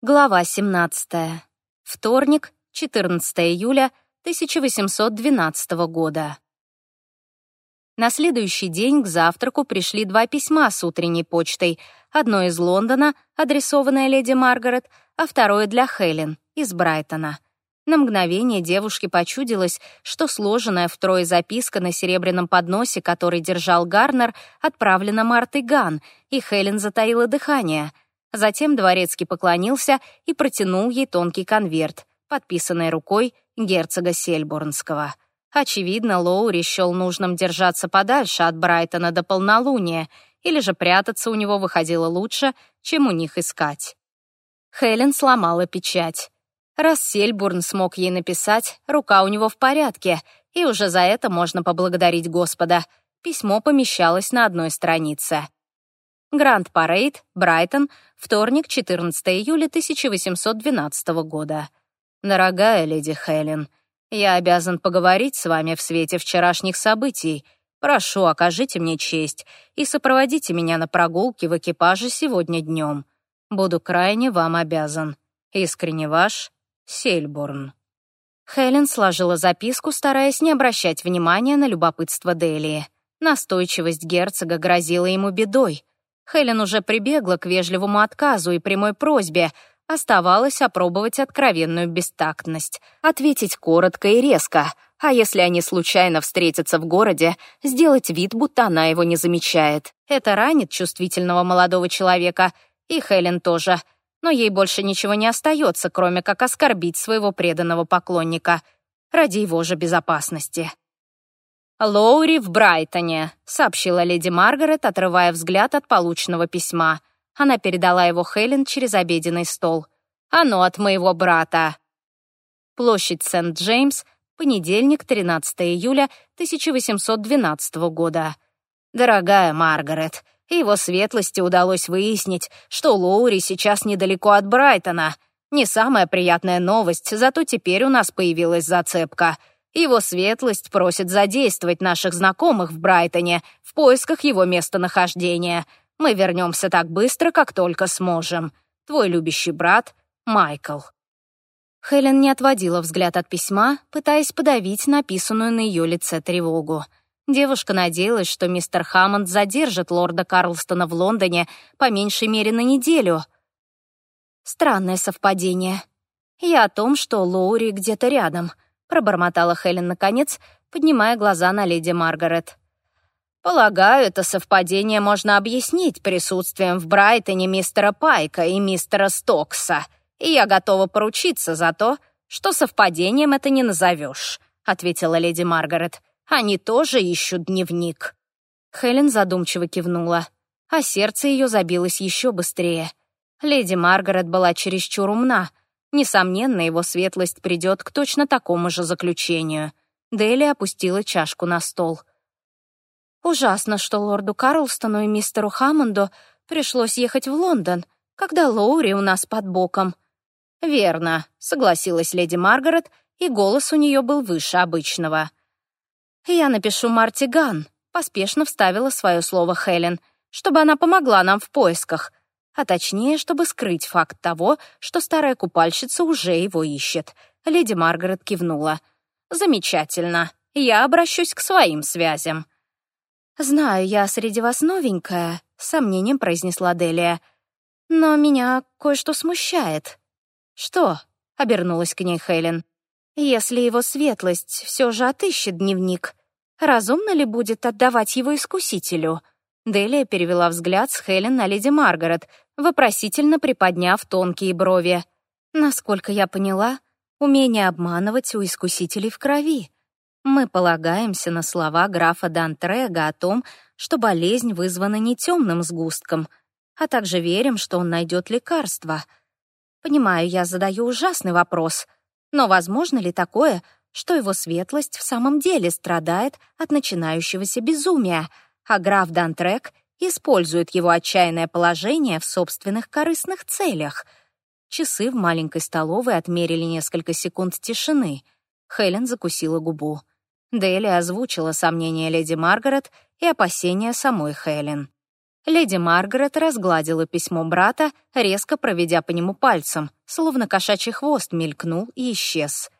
Глава 17. Вторник, 14 июля 1812 года. На следующий день к завтраку пришли два письма с утренней почтой. Одно из Лондона, адресованное леди Маргарет, а второе для Хелен, из Брайтона. На мгновение девушке почудилось, что сложенная втрое записка на серебряном подносе, который держал Гарнер, отправлена Мартой Ган, и Хелен затаила дыхание — Затем дворецкий поклонился и протянул ей тонкий конверт, подписанный рукой герцога Сельбурнского. Очевидно, Лоури счел нужным держаться подальше от Брайтона до полнолуния, или же прятаться у него выходило лучше, чем у них искать. Хелен сломала печать. Раз Сельбурн смог ей написать, рука у него в порядке, и уже за это можно поблагодарить Господа. Письмо помещалось на одной странице. Гранд Парейд, Брайтон, вторник, 14 июля 1812 года. Дорогая леди Хелен, я обязан поговорить с вами в свете вчерашних событий. Прошу, окажите мне честь и сопроводите меня на прогулке в экипаже сегодня днем. Буду крайне вам обязан. Искренне ваш, Сельбурн. Хелен сложила записку, стараясь не обращать внимания на любопытство Делии. Настойчивость герцога грозила ему бедой. Хелен уже прибегла к вежливому отказу и прямой просьбе. Оставалось опробовать откровенную бестактность. Ответить коротко и резко. А если они случайно встретятся в городе, сделать вид, будто она его не замечает. Это ранит чувствительного молодого человека. И Хелен тоже. Но ей больше ничего не остается, кроме как оскорбить своего преданного поклонника. Ради его же безопасности. «Лоури в Брайтоне», — сообщила леди Маргарет, отрывая взгляд от полученного письма. Она передала его Хелен через обеденный стол. «Оно от моего брата». Площадь Сент-Джеймс, понедельник, 13 июля 1812 года. «Дорогая Маргарет, его светлости удалось выяснить, что Лоури сейчас недалеко от Брайтона. Не самая приятная новость, зато теперь у нас появилась зацепка — его светлость просит задействовать наших знакомых в Брайтоне в поисках его местонахождения. Мы вернемся так быстро, как только сможем. Твой любящий брат Майкл». Хелен не отводила взгляд от письма, пытаясь подавить написанную на ее лице тревогу. Девушка надеялась, что мистер Хаммонд задержит лорда Карлстона в Лондоне по меньшей мере на неделю. Странное совпадение. И о том, что Лоури где-то рядом — пробормотала Хелен наконец, поднимая глаза на леди Маргарет. «Полагаю, это совпадение можно объяснить присутствием в Брайтоне мистера Пайка и мистера Стокса, и я готова поручиться за то, что совпадением это не назовешь», ответила леди Маргарет. «Они тоже ищут дневник». Хелен задумчиво кивнула, а сердце ее забилось еще быстрее. Леди Маргарет была чересчур умна, Несомненно, его светлость придет к точно такому же заключению. Дели опустила чашку на стол. «Ужасно, что лорду Карлстону и мистеру Хаммонду пришлось ехать в Лондон, когда Лоури у нас под боком». «Верно», — согласилась леди Маргарет, и голос у нее был выше обычного. «Я напишу Марти Ган», — поспешно вставила свое слово Хелен, «чтобы она помогла нам в поисках а точнее, чтобы скрыть факт того, что старая купальщица уже его ищет. Леди Маргарет кивнула. «Замечательно. Я обращусь к своим связям». «Знаю, я среди вас новенькая», — с сомнением произнесла Делия. «Но меня кое-что смущает». «Что?» — обернулась к ней Хелен. «Если его светлость все же отыщет дневник, разумно ли будет отдавать его искусителю?» Делия перевела взгляд с Хелен на леди Маргарет, вопросительно приподняв тонкие брови. Насколько я поняла, умение обманывать у искусителей в крови. Мы полагаемся на слова графа Дантрега о том, что болезнь вызвана не темным сгустком, а также верим, что он найдет лекарство. Понимаю, я задаю ужасный вопрос, но возможно ли такое, что его светлость в самом деле страдает от начинающегося безумия, а граф Дантрек использует его отчаянное положение в собственных корыстных целях. Часы в маленькой столовой отмерили несколько секунд тишины. Хелен закусила губу. Дели озвучила сомнения леди Маргарет и опасения самой Хелен. Леди Маргарет разгладила письмо брата, резко проведя по нему пальцем, словно кошачий хвост мелькнул и исчез.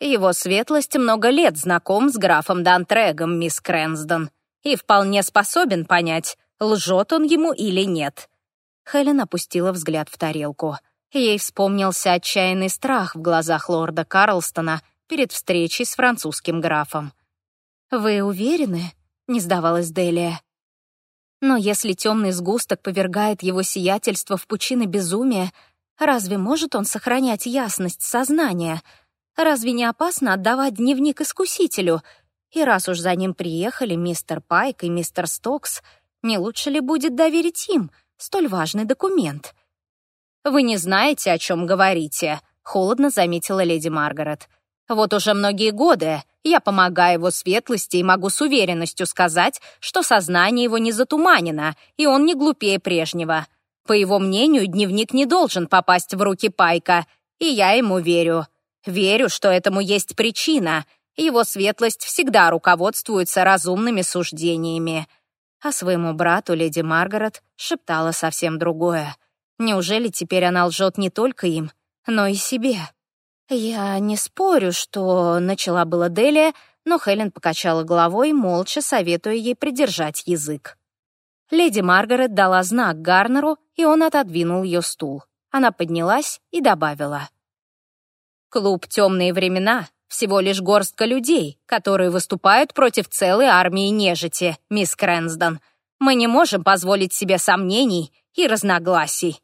Его светлость много лет знаком с графом Дантрегом, мисс Крэнсдон, и вполне способен понять, лжет он ему или нет. Хелен опустила взгляд в тарелку. Ей вспомнился отчаянный страх в глазах лорда Карлстона перед встречей с французским графом. «Вы уверены?» — не сдавалась Делия. «Но если темный сгусток повергает его сиятельство в пучины безумия, разве может он сохранять ясность сознания?» Разве не опасно отдавать дневник искусителю? И раз уж за ним приехали мистер Пайк и мистер Стокс, не лучше ли будет доверить им столь важный документ? «Вы не знаете, о чем говорите», — холодно заметила леди Маргарет. «Вот уже многие годы я помогаю его светлости и могу с уверенностью сказать, что сознание его не затуманено, и он не глупее прежнего. По его мнению, дневник не должен попасть в руки Пайка, и я ему верю. Верю, что этому есть причина. Его светлость всегда руководствуется разумными суждениями. А своему брату леди Маргарет шептала совсем другое. Неужели теперь она лжет не только им, но и себе? «Я не спорю, что...» — начала была Делия, но Хелен покачала головой, молча советуя ей придержать язык. Леди Маргарет дала знак Гарнеру, и он отодвинул ее стул. Она поднялась и добавила. Клуб «Темные времена» — всего лишь горстка людей, которые выступают против целой армии нежити, мисс Крэнсдон. Мы не можем позволить себе сомнений и разногласий».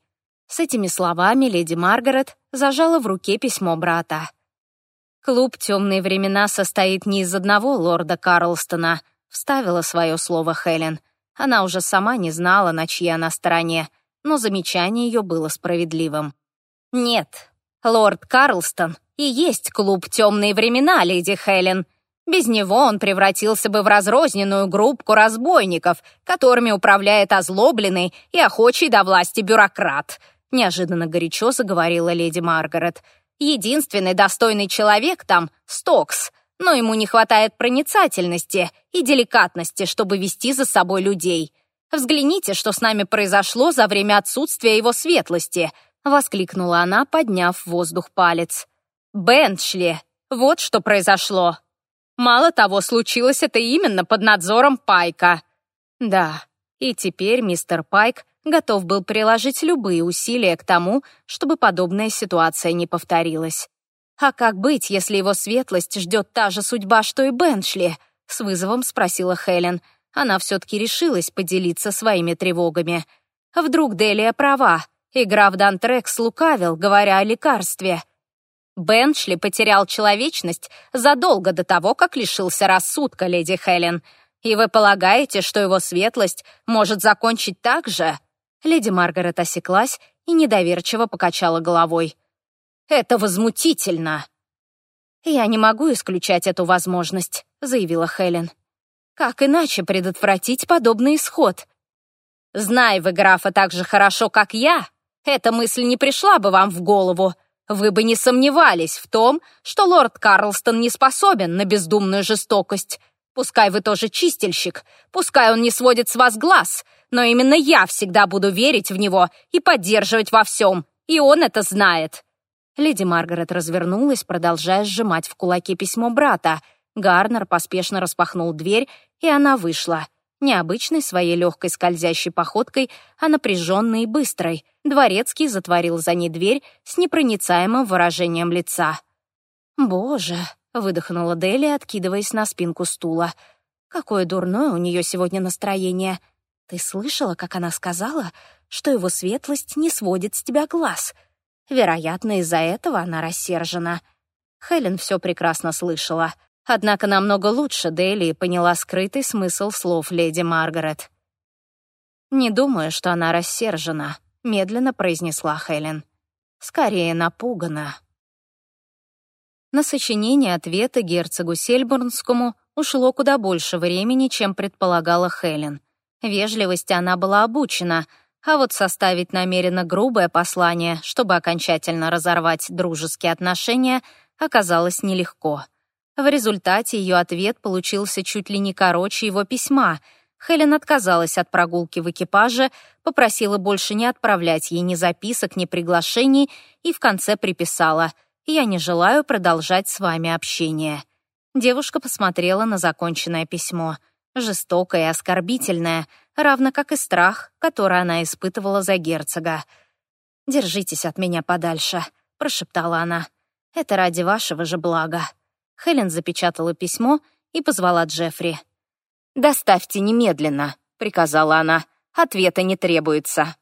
С этими словами леди Маргарет зажала в руке письмо брата. «Клуб «Темные времена» состоит не из одного лорда Карлстона», — вставила свое слово Хелен. Она уже сама не знала, на чьей она стороне, но замечание ее было справедливым. «Нет, Лорд Карлстон и есть клуб «Темные времена», леди Хелен. Без него он превратился бы в разрозненную группку разбойников, которыми управляет озлобленный и охочий до власти бюрократ», неожиданно горячо заговорила леди Маргарет. «Единственный достойный человек там — Стокс, но ему не хватает проницательности и деликатности, чтобы вести за собой людей. Взгляните, что с нами произошло за время отсутствия его светлости. — воскликнула она, подняв в воздух палец. «Бентшли! Вот что произошло! Мало того, случилось это именно под надзором Пайка!» Да, и теперь мистер Пайк готов был приложить любые усилия к тому, чтобы подобная ситуация не повторилась. «А как быть, если его светлость ждет та же судьба, что и Беншли?» — с вызовом спросила Хелен. Она все-таки решилась поделиться своими тревогами. Вдруг Делия права, и граф Дантрек слукавил, говоря о лекарстве. Беншли потерял человечность задолго до того, как лишился рассудка, леди Хелен. И вы полагаете, что его светлость может закончить так же?» Леди Маргарет осеклась и недоверчиво покачала головой. «Это возмутительно!» «Я не могу исключать эту возможность», — заявила Хелен. «Как иначе предотвратить подобный исход?» «Знай вы графа так же хорошо, как я», эта мысль не пришла бы вам в голову. Вы бы не сомневались в том, что лорд Карлстон не способен на бездумную жестокость. Пускай вы тоже чистильщик, пускай он не сводит с вас глаз, но именно я всегда буду верить в него и поддерживать во всем, и он это знает». Леди Маргарет развернулась, продолжая сжимать в кулаке письмо брата. Гарнер поспешно распахнул дверь, и она вышла необычной своей легкой скользящей походкой, а напряженной и быстрой. Дворецкий затворил за ней дверь с непроницаемым выражением лица. «Боже!» — выдохнула Дели, откидываясь на спинку стула. «Какое дурное у нее сегодня настроение! Ты слышала, как она сказала, что его светлость не сводит с тебя глаз? Вероятно, из-за этого она рассержена». Хелен все прекрасно слышала — Однако намного лучше Дели поняла скрытый смысл слов леди Маргарет. «Не думаю, что она рассержена», — медленно произнесла Хелен. «Скорее напугана». На сочинение ответа герцогу Сельбурнскому ушло куда больше времени, чем предполагала Хелен. Вежливости она была обучена, а вот составить намеренно грубое послание, чтобы окончательно разорвать дружеские отношения, оказалось нелегко. В результате ее ответ получился чуть ли не короче его письма. Хелен отказалась от прогулки в экипаже, попросила больше не отправлять ей ни записок, ни приглашений и в конце приписала «Я не желаю продолжать с вами общение». Девушка посмотрела на законченное письмо. Жестокое и оскорбительное, равно как и страх, который она испытывала за герцога. «Держитесь от меня подальше», — прошептала она. «Это ради вашего же блага». Хелен запечатала письмо и позвала Джеффри. «Доставьте немедленно», — приказала она. «Ответа не требуется».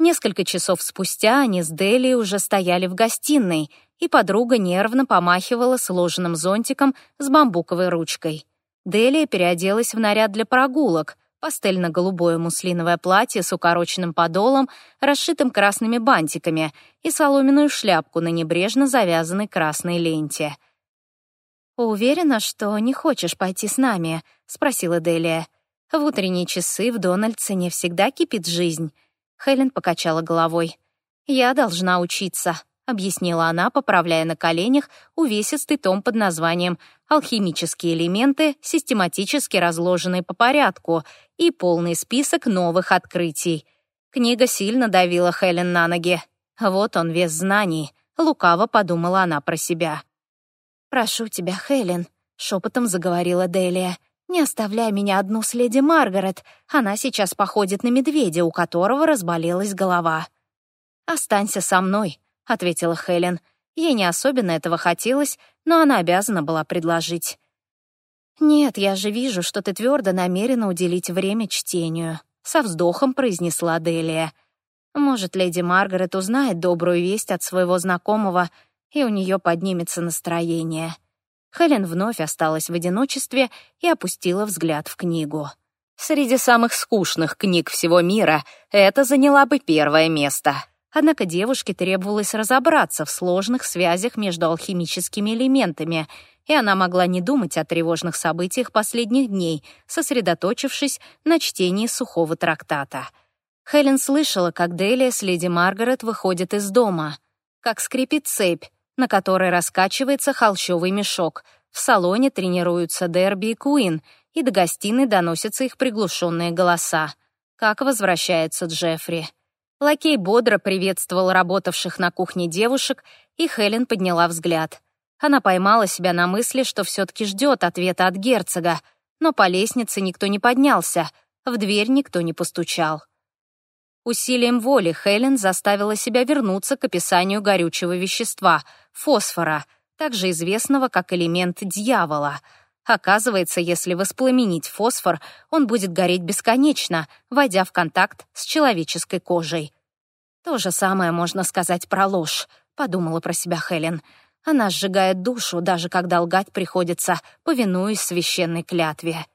Несколько часов спустя они с Дели уже стояли в гостиной, и подруга нервно помахивала сложенным зонтиком с бамбуковой ручкой. Делия переоделась в наряд для прогулок, пастельно-голубое муслиновое платье с укороченным подолом, расшитым красными бантиками, и соломенную шляпку на небрежно завязанной красной ленте — «Уверена, что не хочешь пойти с нами?» — спросила Делия. «В утренние часы в Дональдсоне всегда кипит жизнь». Хелен покачала головой. «Я должна учиться», — объяснила она, поправляя на коленях увесистый том под названием «Алхимические элементы, систематически разложенные по порядку» и полный список новых открытий. Книга сильно давила Хелен на ноги. Вот он вес знаний, лукаво подумала она про себя. «Прошу тебя, Хелен», — шепотом заговорила Делия. «Не оставляй меня одну с леди Маргарет. Она сейчас походит на медведя, у которого разболелась голова». «Останься со мной», — ответила Хелен. Ей не особенно этого хотелось, но она обязана была предложить. «Нет, я же вижу, что ты твердо намерена уделить время чтению», — со вздохом произнесла Делия. «Может, леди Маргарет узнает добрую весть от своего знакомого, и у нее поднимется настроение. Хелен вновь осталась в одиночестве и опустила взгляд в книгу. Среди самых скучных книг всего мира это заняла бы первое место. Однако девушке требовалось разобраться в сложных связях между алхимическими элементами, и она могла не думать о тревожных событиях последних дней, сосредоточившись на чтении сухого трактата. Хелен слышала, как Делия с леди Маргарет выходит из дома, как скрипит цепь, на которой раскачивается холщовый мешок. В салоне тренируются Дерби и Куин, и до гостиной доносятся их приглушенные голоса. Как возвращается Джеффри. Лакей бодро приветствовал работавших на кухне девушек, и Хелен подняла взгляд. Она поймала себя на мысли, что все-таки ждет ответа от герцога, но по лестнице никто не поднялся, в дверь никто не постучал. Усилием воли Хелен заставила себя вернуться к описанию горючего вещества — фосфора, также известного как элемент дьявола. Оказывается, если воспламенить фосфор, он будет гореть бесконечно, войдя в контакт с человеческой кожей. То же самое можно сказать про ложь, подумала про себя Хелен. Она сжигает душу, даже когда лгать приходится, повинуясь священной клятве.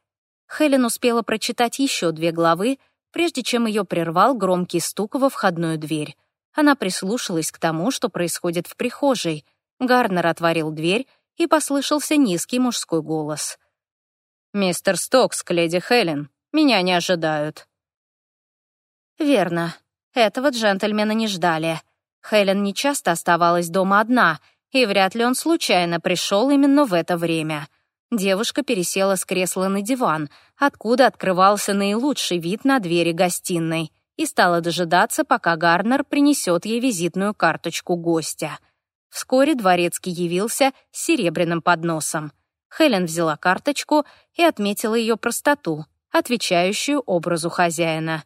Хелен успела прочитать еще две главы — прежде чем ее прервал громкий стук во входную дверь. Она прислушалась к тому, что происходит в прихожей. Гарнер отворил дверь, и послышался низкий мужской голос. «Мистер Стокс, леди Хелен, меня не ожидают». Верно. Этого джентльмена не ждали. Хелен нечасто оставалась дома одна, и вряд ли он случайно пришел именно в это время — Девушка пересела с кресла на диван, откуда открывался наилучший вид на двери гостиной, и стала дожидаться, пока Гарнер принесет ей визитную карточку гостя. Вскоре дворецкий явился с серебряным подносом. Хелен взяла карточку и отметила ее простоту, отвечающую образу хозяина.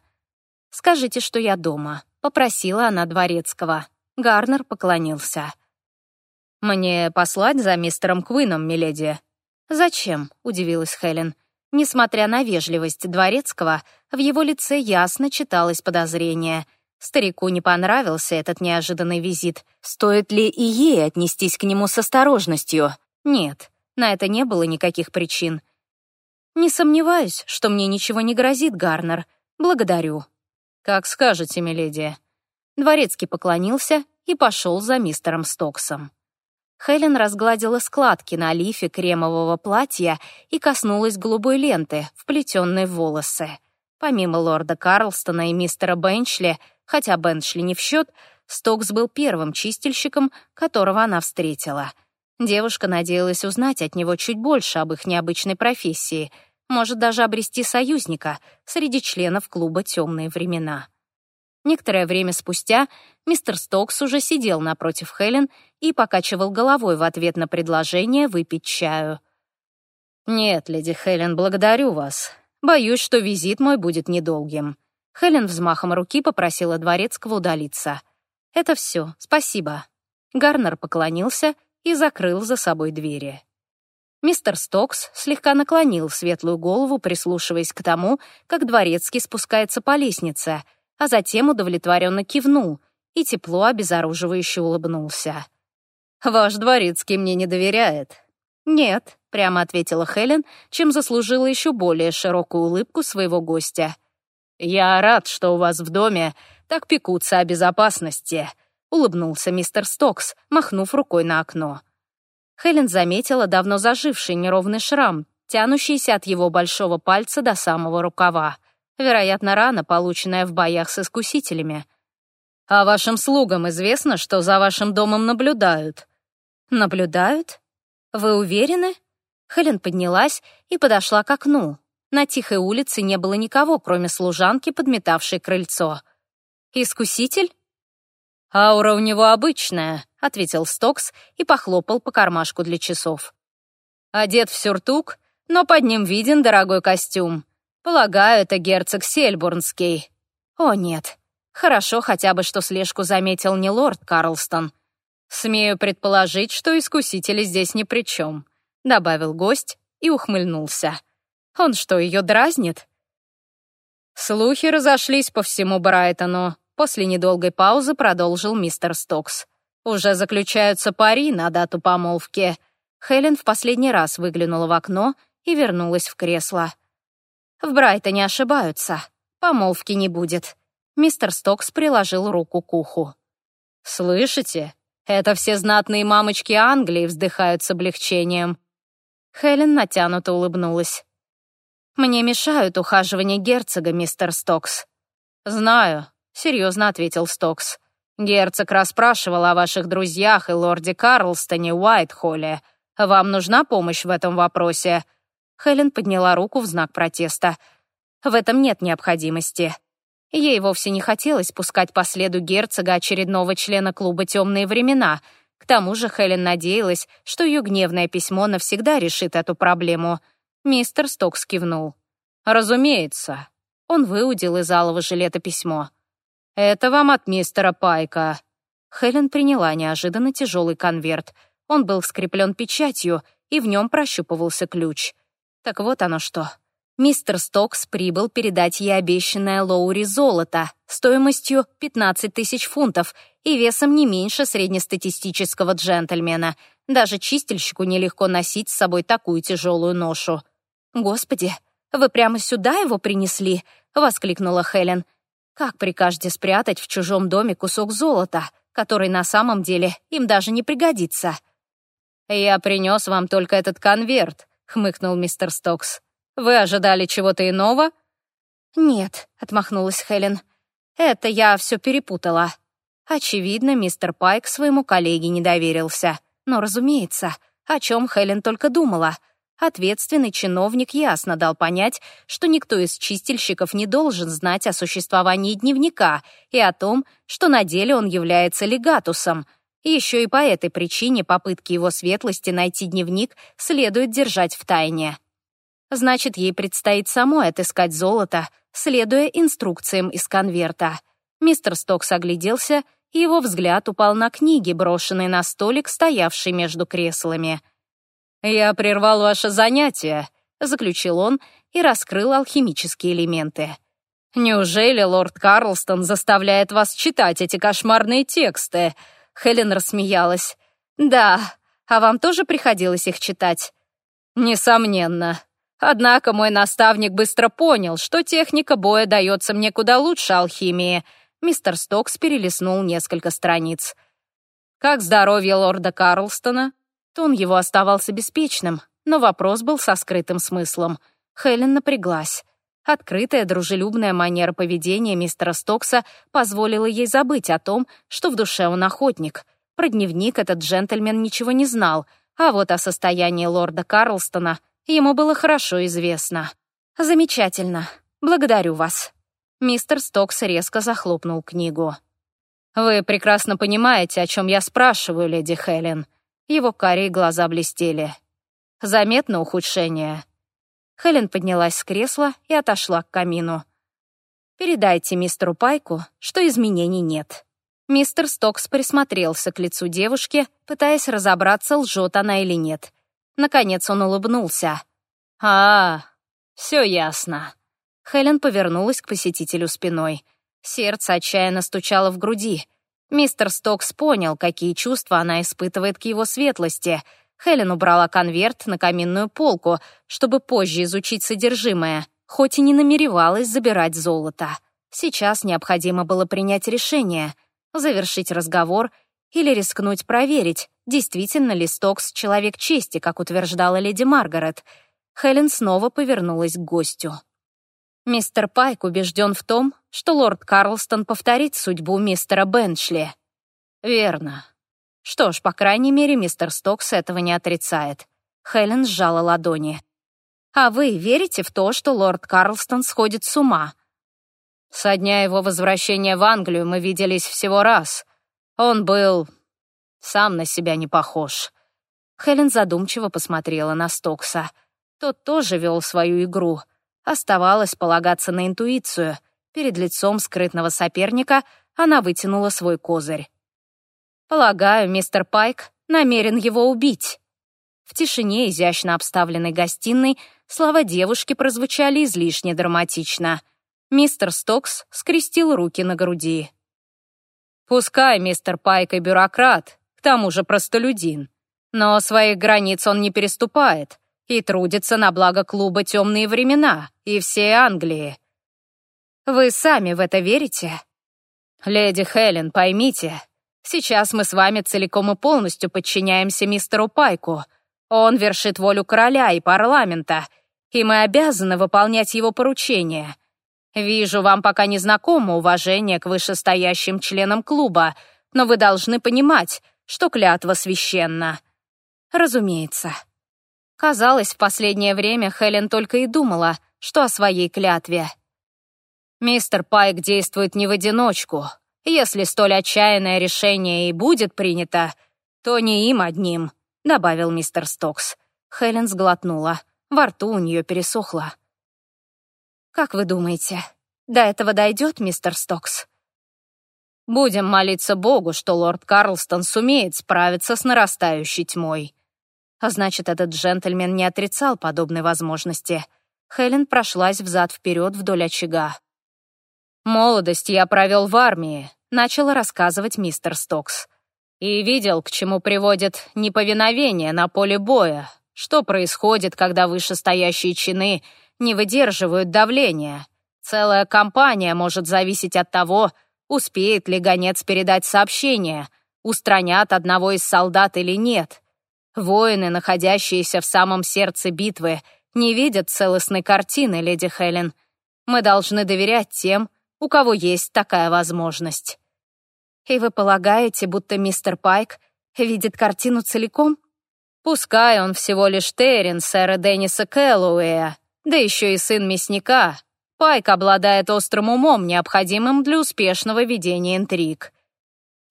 «Скажите, что я дома», — попросила она дворецкого. Гарнер поклонился. «Мне послать за мистером Квином, миледи?» «Зачем?» — удивилась Хелен. Несмотря на вежливость дворецкого, в его лице ясно читалось подозрение. Старику не понравился этот неожиданный визит. Стоит ли и ей отнестись к нему с осторожностью? Нет, на это не было никаких причин. «Не сомневаюсь, что мне ничего не грозит, Гарнер. Благодарю». «Как скажете, миледи». Дворецкий поклонился и пошел за мистером Стоксом. Хелен разгладила складки на лифе кремового платья и коснулась голубой ленты, вплетенной в волосы. Помимо лорда Карлстона и мистера Бенчли, хотя Бенчли не в счет, Стокс был первым чистильщиком, которого она встретила. Девушка надеялась узнать от него чуть больше об их необычной профессии. может даже обрести союзника среди членов клуба «Темные времена». Некоторое время спустя мистер Стокс уже сидел напротив Хелен и покачивал головой в ответ на предложение выпить чаю. «Нет, леди Хелен, благодарю вас. Боюсь, что визит мой будет недолгим». Хелен взмахом руки попросила дворецкого удалиться. «Это все, спасибо». Гарнер поклонился и закрыл за собой двери. Мистер Стокс слегка наклонил светлую голову, прислушиваясь к тому, как дворецкий спускается по лестнице, а затем удовлетворенно кивнул и тепло обезоруживающе улыбнулся. «Ваш дворецкий мне не доверяет». «Нет», — прямо ответила Хелен, чем заслужила еще более широкую улыбку своего гостя. «Я рад, что у вас в доме так пекутся о безопасности», — улыбнулся мистер Стокс, махнув рукой на окно. Хелен заметила давно заживший неровный шрам, тянущийся от его большого пальца до самого рукава. Вероятно, рана, полученная в боях с искусителями. «А вашим слугам известно, что за вашим домом наблюдают?» «Наблюдают? Вы уверены?» Хелен поднялась и подошла к окну. На тихой улице не было никого, кроме служанки, подметавшей крыльцо. «Искуситель?» «Аура у него обычная», — ответил Стокс и похлопал по кармашку для часов. «Одет в сюртук, но под ним виден дорогой костюм. Полагаю, это герцог Сельбурнский». «О, нет. Хорошо хотя бы, что слежку заметил не лорд Карлстон. Смею предположить, что искусители здесь ни при чем», — добавил гость и ухмыльнулся. «Он что, ее дразнит?» Слухи разошлись по всему Брайтону. После недолгой паузы продолжил мистер Стокс. «Уже заключаются пари на дату помолвки». Хелен в последний раз выглянула в окно и вернулась в кресло. «В Брайтоне ошибаются. Помолвки не будет». Мистер Стокс приложил руку к уху. «Слышите? Это все знатные мамочки Англии вздыхают с облегчением». Хелен натянуто улыбнулась. «Мне мешают ухаживания герцога, мистер Стокс». «Знаю, серьезно ответил Стокс. «Герцог расспрашивал о ваших друзьях и лорде Карлстоне Уайтхолле. Вам нужна помощь в этом вопросе?» Хелен подняла руку в знак протеста. «В этом нет необходимости». Ей вовсе не хотелось пускать по следу герцога очередного члена клуба «Темные времена». К тому же Хелен надеялась, что ее гневное письмо навсегда решит эту проблему. Мистер Стокс кивнул. «Разумеется». Он выудил из алого жилета письмо. «Это вам от мистера Пайка». Хелен приняла неожиданно тяжелый конверт. Он был скреплен печатью, и в нем прощупывался ключ. Так вот оно что. Мистер Стокс прибыл передать ей обещанное Лоури золото стоимостью 15 тысяч фунтов и весом не меньше среднестатистического джентльмена. Даже чистильщику нелегко носить с собой такую тяжелую ношу. «Господи, вы прямо сюда его принесли?» — воскликнула Хелен. Как прикажете спрятать в чужом доме кусок золота, который на самом деле им даже не пригодится? «Я принес вам только этот конверт», — хмыкнул мистер Стокс. «Вы ожидали чего-то иного?» «Нет», — отмахнулась Хелен. «Это я все перепутала». Очевидно, мистер Пайк своему коллеге не доверился. Но, разумеется, о чем Хелен только думала — Ответственный чиновник ясно дал понять, что никто из чистильщиков не должен знать о существовании дневника и о том, что на деле он является легатусом. Еще и по этой причине попытки его светлости найти дневник следует держать в тайне. Значит, ей предстоит самой отыскать золото, следуя инструкциям из конверта. Мистер Стокс огляделся, и его взгляд упал на книги, брошенные на столик, стоявший между креслами — «Я прервал ваше занятие», — заключил он и раскрыл алхимические элементы. «Неужели лорд Карлстон заставляет вас читать эти кошмарные тексты?» Хелен рассмеялась. «Да, а вам тоже приходилось их читать?» «Несомненно. Однако мой наставник быстро понял, что техника боя дается мне куда лучше алхимии». Мистер Стокс перелистнул несколько страниц. «Как здоровье лорда Карлстона?» Тон его оставался беспечным, но вопрос был со скрытым смыслом. Хелен напряглась. Открытая, дружелюбная манера поведения мистера Стокса позволила ей забыть о том, что в душе он охотник. Про дневник этот джентльмен ничего не знал, а вот о состоянии лорда Карлстона ему было хорошо известно. «Замечательно. Благодарю вас». Мистер Стокс резко захлопнул книгу. «Вы прекрасно понимаете, о чем я спрашиваю, леди Хелен». Его карие глаза блестели. «Заметно ухудшение?» Хелен поднялась с кресла и отошла к камину. «Передайте мистеру Пайку, что изменений нет». Мистер Стокс присмотрелся к лицу девушки, пытаясь разобраться, лжет она или нет. Наконец он улыбнулся. «А, все ясно». Хелен повернулась к посетителю спиной. Сердце отчаянно стучало в груди. Мистер Стокс понял, какие чувства она испытывает к его светлости. Хелен убрала конверт на каминную полку, чтобы позже изучить содержимое, хоть и не намеревалась забирать золото. Сейчас необходимо было принять решение — завершить разговор или рискнуть проверить, действительно ли Стокс человек чести, как утверждала леди Маргарет. Хелен снова повернулась к гостю. Мистер Пайк убежден в том, что лорд Карлстон повторит судьбу мистера Бенчли. Верно. Что ж, по крайней мере, мистер Стокс этого не отрицает. Хелен сжала ладони. А вы верите в то, что лорд Карлстон сходит с ума? Со дня его возвращения в Англию мы виделись всего раз. Он был сам на себя не похож. Хелен задумчиво посмотрела на Стокса. Тот тоже вел свою игру. Оставалось полагаться на интуицию. Перед лицом скрытного соперника она вытянула свой козырь. «Полагаю, мистер Пайк намерен его убить». В тишине изящно обставленной гостиной слова девушки прозвучали излишне драматично — Мистер Стокс скрестил руки на груди. «Пускай мистер Пайк и бюрократ, к тому же простолюдин, но своих границ он не переступает и трудится на благо клуба «Темные времена» и всей Англии. Вы сами в это верите? Леди Хелен, поймите, сейчас мы с вами целиком и полностью подчиняемся мистеру Пайку. Он вершит волю короля и парламента, и мы обязаны выполнять его поручения — Вижу, вам пока не знакомо уважение к вышестоящим членам клуба, но вы должны понимать, что клятва священна. Разумеется. Казалось, в последнее время Хелен только и думала, что о своей клятве. Мистер Пайк действует не в одиночку. Если столь отчаянное решение и будет принято, то не им одним, добавил мистер Стокс. Хелен сглотнула. Во рту у нее пересохло. Как вы думаете, до этого дойдет, мистер Стокс? Будем молиться Богу, что лорд Карлстон сумеет справиться с нарастающей тьмой. А значит, этот джентльмен не отрицал подобной возможности. Хелен прошлась взад-вперед вдоль очага. «Молодость я провел в армии», — начал рассказывать мистер Стокс. «И видел, к чему приводит неповиновение на поле боя, что происходит, когда вышестоящие чины не выдерживают давления. Целая компания может зависеть от того, успеет ли гонец передать сообщение, устранят одного из солдат или нет. Воины, находящиеся в самом сердце битвы, не видят целостной картины, леди Хелен. Мы должны доверять тем, у кого есть такая возможность. И вы полагаете, будто мистер Пайк видит картину целиком? Пускай он всего лишь Террин сэра Денниса Кэллоуэя, да еще и сын мясника. Пайк обладает острым умом, необходимым для успешного ведения интриг.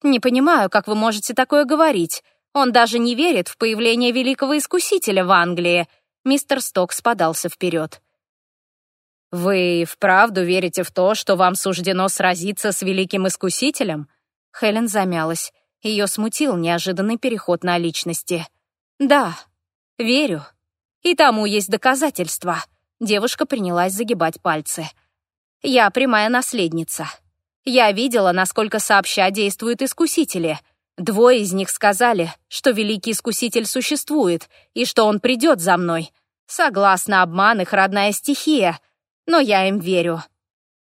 Не понимаю, как вы можете такое говорить. Он даже не верит в появление великого искусителя в Англии. Мистер Стокс подался вперед. «Вы вправду верите в то, что вам суждено сразиться с великим искусителем?» Хелен замялась. Ее смутил неожиданный переход на личности. «Да, верю. И тому есть доказательства». Девушка принялась загибать пальцы. «Я прямая наследница. Я видела, насколько сообща действуют искусители. Двое из них сказали, что великий искуситель существует и что он придет за мной. Согласно обман их родная стихия, но я им верю».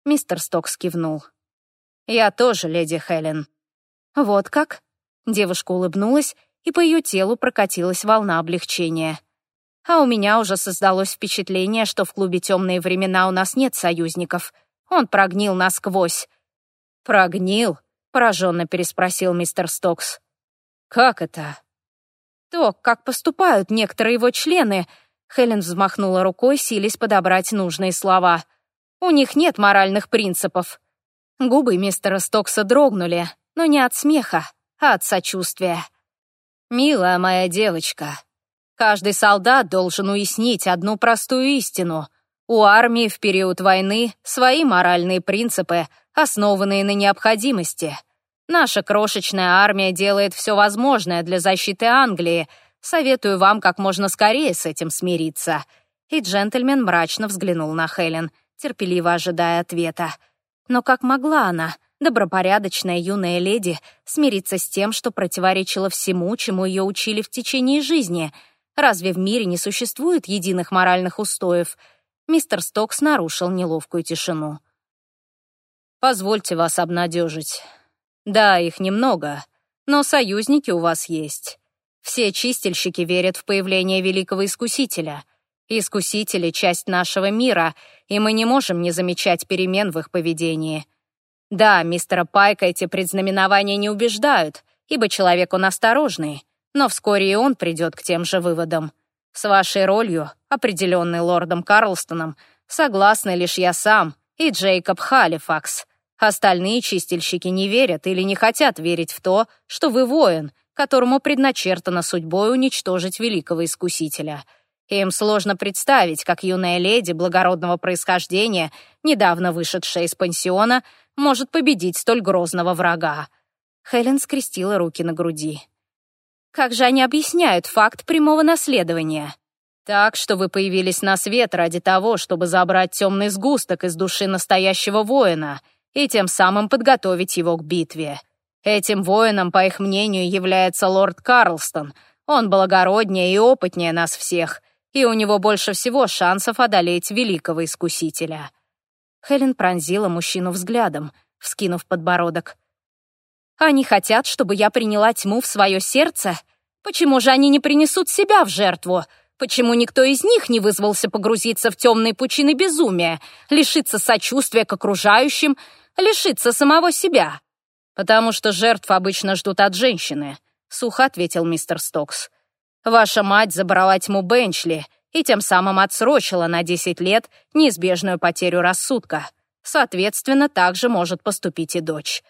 Мистер Стокс кивнул. «Я тоже, леди Хелен». «Вот как?» Девушка улыбнулась, и по ее телу прокатилась волна облегчения. А у меня уже создалось впечатление, что в клубе «Темные времена» у нас нет союзников. Он прогнил насквозь. «Прогнил?» — пораженно переспросил мистер Стокс. «Как это?» «То, как поступают некоторые его члены. Хелен взмахнула рукой, силясь подобрать нужные слова. «У них нет моральных принципов». Губы мистера Стокса дрогнули, но не от смеха, а от сочувствия. «Милая моя девочка, каждый солдат должен уяснить одну простую истину. У армии в период войны свои моральные принципы, основанные на необходимости. Наша крошечная армия делает все возможное для защиты Англии. Советую вам как можно скорее с этим смириться». И джентльмен мрачно взглянул на Хелен, терпеливо ожидая ответа. Но как могла она, добропорядочная юная леди, смириться с тем, что противоречило всему, чему ее учили в течение жизни. Разве в мире не существует единых моральных устоев? Мистер Стокс нарушил неловкую тишину. «Позвольте вас обнадежить. Да, их немного, но союзники у вас есть. Все чистильщики верят в появление великого искусителя. Искусители — часть нашего мира, и мы не можем не замечать перемен в их поведении. Да, мистера Пайка эти предзнаменования не убеждают, ибо человек он осторожный, но вскоре и он придет к тем же выводам. С вашей ролью, определенной лордом Карлстоном, согласны лишь я сам и Джейкоб Халифакс. Остальные чистильщики не верят или не хотят верить в то, что вы воин, которому предначертано судьбой уничтожить великого искусителя — им сложно представить, как юная леди благородного происхождения, недавно вышедшая из пансиона, может победить столь грозного врага. Хелен скрестила руки на груди. Как же они объясняют факт прямого наследования? Так, что вы появились на свет ради того, чтобы забрать темный сгусток из души настоящего воина и тем самым подготовить его к битве. Этим воином, по их мнению, является лорд Карлстон. Он благороднее и опытнее нас всех — и у него больше всего шансов одолеть великого искусителя. Хелен пронзила мужчину взглядом, вскинув подбородок. «Они хотят, чтобы я приняла тьму в свое сердце? Почему же они не принесут себя в жертву? Почему никто из них не вызвался погрузиться в темные пучины безумия, лишиться сочувствия к окружающим, лишиться самого себя?» «Потому что жертв обычно ждут от женщины», — сухо ответил мистер Стокс. Ваша мать забрала тьму Бенчли и тем самым отсрочила на 10 лет неизбежную потерю рассудка. Соответственно, так же может поступить и дочь.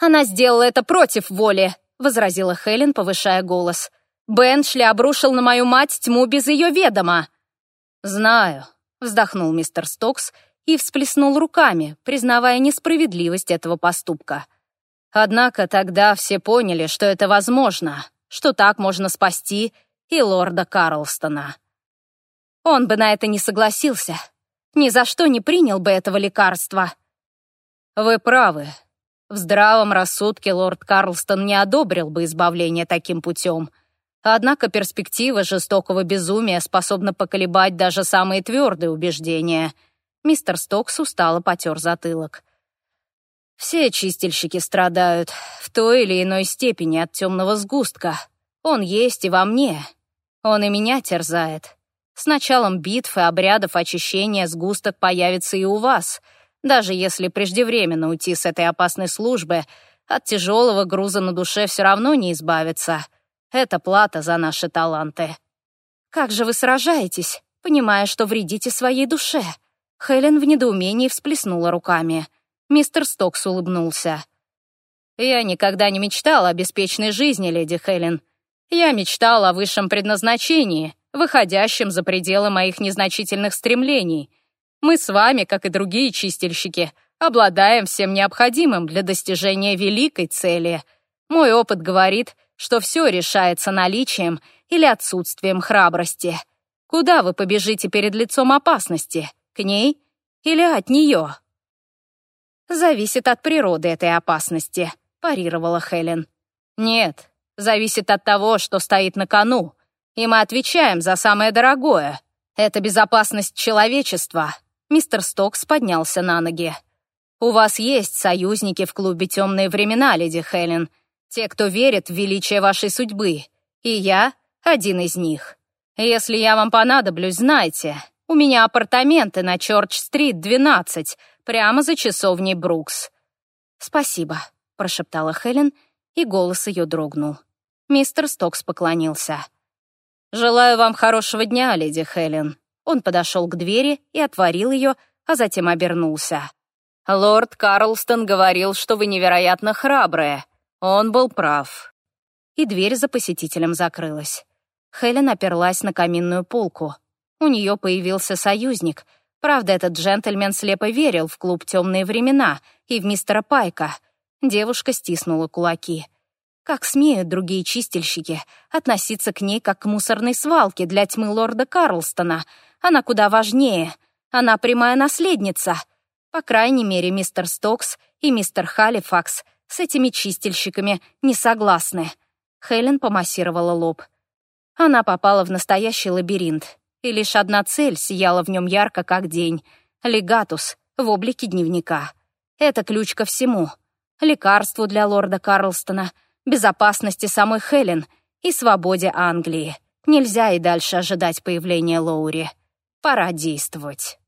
«Она сделала это против воли», — возразила Хелен, повышая голос. «Бенчли обрушил на мою мать тьму без ее ведома». «Знаю», — вздохнул мистер Стокс и всплеснул руками, признавая несправедливость этого поступка. Однако тогда все поняли, что это возможно, что так можно спасти и лорда Карлстона. Он бы на это не согласился. Ни за что не принял бы этого лекарства. Вы правы. В здравом рассудке лорд Карлстон не одобрил бы избавление таким путем. Однако перспектива жестокого безумия способна поколебать даже самые твердые убеждения. Мистер Стокс устало потер затылок. Все чистильщики страдают в той или иной степени от темного сгустка. Он есть и во мне. Он и меня терзает. С началом битв и обрядов очищения сгусток появится и у вас. Даже если преждевременно уйти с этой опасной службы, от тяжелого груза на душе все равно не избавиться. Это плата за наши таланты. Как же вы сражаетесь, понимая, что вредите своей душе? Хелен в недоумении всплеснула руками. Мистер Стокс улыбнулся. «Я никогда не мечтал о беспечной жизни, леди Хелен. Я мечтал о высшем предназначении, выходящем за пределы моих незначительных стремлений. Мы с вами, как и другие чистильщики, обладаем всем необходимым для достижения великой цели. Мой опыт говорит, что все решается наличием или отсутствием храбрости. Куда вы побежите перед лицом опасности? К ней или от нее?» «Зависит от природы этой опасности», — парировала Хелен. «Нет, зависит от того, что стоит на кону. И мы отвечаем за самое дорогое. Это безопасность человечества». Мистер Стокс поднялся на ноги. «У вас есть союзники в клубе «Темные времена», леди Хелен. Те, кто верит в величие вашей судьбы. И я один из них. Если я вам понадоблюсь, знайте, у меня апартаменты на Чорч-стрит, 12, прямо за часовней Брукс». «Спасибо», — прошептала Хелен, и голос ее дрогнул. Мистер Стокс поклонился. «Желаю вам хорошего дня, леди Хелен». Он подошел к двери и отворил ее, а затем обернулся. «Лорд Карлстон говорил, что вы невероятно храбрые. Он был прав». И дверь за посетителем закрылась. Хелен оперлась на каминную полку. У нее появился союзник. Правда, этот джентльмен слепо верил в клуб «Темные времена» и в мистера Пайка. Девушка стиснула кулаки. Как смеют другие чистильщики относиться к ней как к мусорной свалке для тьмы лорда Карлстона? Она куда важнее. Она прямая наследница. По крайней мере, мистер Стокс и мистер Халифакс с этими чистильщиками не согласны. Хелен помассировала лоб. Она попала в настоящий лабиринт, и лишь одна цель сияла в нем ярко, как день — легатус в облике дневника. Это ключ ко всему. Лекарству для лорда Карлстона, безопасности самой Хелен и свободе Англии. Нельзя и дальше ожидать появления Лоури. Пора действовать.